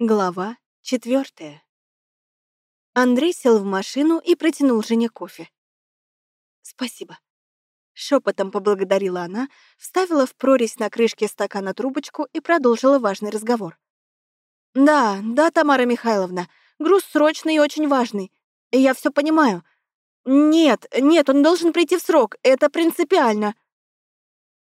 Глава четвертая. Андрей сел в машину и протянул жене кофе. «Спасибо». Шепотом поблагодарила она, вставила в прорезь на крышке стакана трубочку и продолжила важный разговор. «Да, да, Тамара Михайловна, груз срочный и очень важный. Я все понимаю. Нет, нет, он должен прийти в срок, это принципиально».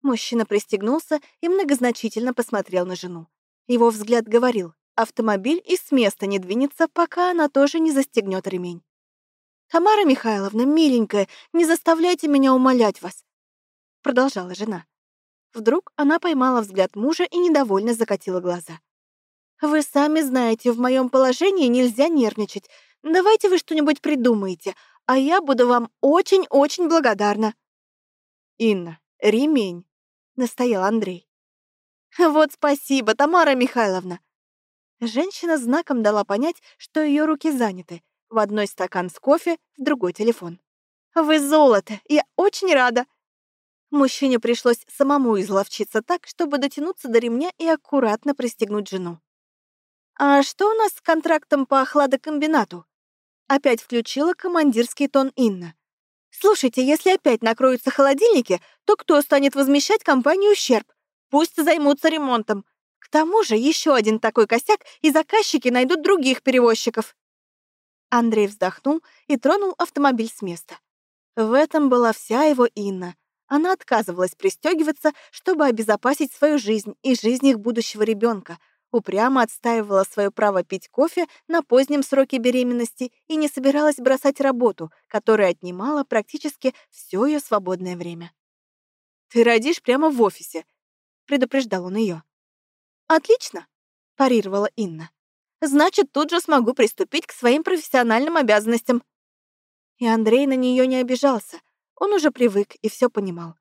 Мужчина пристегнулся и многозначительно посмотрел на жену. Его взгляд говорил, Автомобиль и с места не двинется, пока она тоже не застегнет ремень. «Тамара Михайловна, миленькая, не заставляйте меня умолять вас», — продолжала жена. Вдруг она поймала взгляд мужа и недовольно закатила глаза. «Вы сами знаете, в моем положении нельзя нервничать. Давайте вы что-нибудь придумаете, а я буду вам очень-очень благодарна». «Инна, ремень», — настоял Андрей. «Вот спасибо, Тамара Михайловна», Женщина знаком дала понять, что ее руки заняты. В одной стакан с кофе, в другой телефон. «Вы золото! Я очень рада!» Мужчине пришлось самому изловчиться так, чтобы дотянуться до ремня и аккуратно пристегнуть жену. «А что у нас с контрактом по хладокомбинату?» Опять включила командирский тон Инна. «Слушайте, если опять накроются холодильники, то кто станет возмещать компанию ущерб? Пусть займутся ремонтом тому же еще один такой косяк, и заказчики найдут других перевозчиков. Андрей вздохнул и тронул автомобиль с места. В этом была вся его Инна. Она отказывалась пристегиваться, чтобы обезопасить свою жизнь и жизнь их будущего ребенка, упрямо отстаивала свое право пить кофе на позднем сроке беременности и не собиралась бросать работу, которая отнимала практически все ее свободное время. «Ты родишь прямо в офисе», — предупреждал он ее. «Отлично», — парировала Инна. «Значит, тут же смогу приступить к своим профессиональным обязанностям». И Андрей на нее не обижался. Он уже привык и все понимал.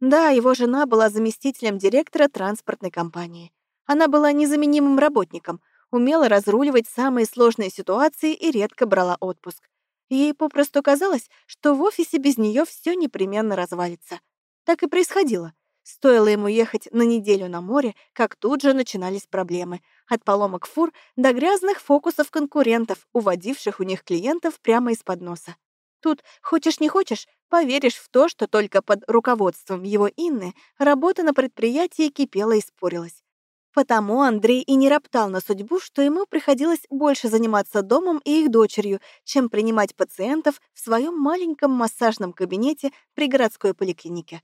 Да, его жена была заместителем директора транспортной компании. Она была незаменимым работником, умела разруливать самые сложные ситуации и редко брала отпуск. Ей попросту казалось, что в офисе без нее все непременно развалится. Так и происходило. Стоило ему ехать на неделю на море, как тут же начинались проблемы. От поломок фур до грязных фокусов конкурентов, уводивших у них клиентов прямо из-под носа. Тут, хочешь не хочешь, поверишь в то, что только под руководством его Инны работа на предприятии кипела и спорилась. Потому Андрей и не роптал на судьбу, что ему приходилось больше заниматься домом и их дочерью, чем принимать пациентов в своем маленьком массажном кабинете при городской поликлинике.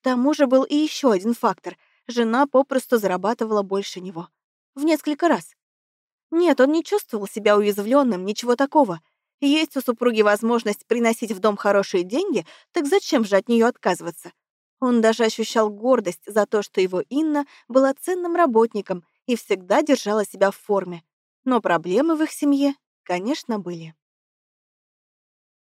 К тому же был и еще один фактор. Жена попросту зарабатывала больше него. В несколько раз. Нет, он не чувствовал себя уязвленным, ничего такого. Есть у супруги возможность приносить в дом хорошие деньги, так зачем же от нее отказываться? Он даже ощущал гордость за то, что его Инна была ценным работником и всегда держала себя в форме. Но проблемы в их семье, конечно, были.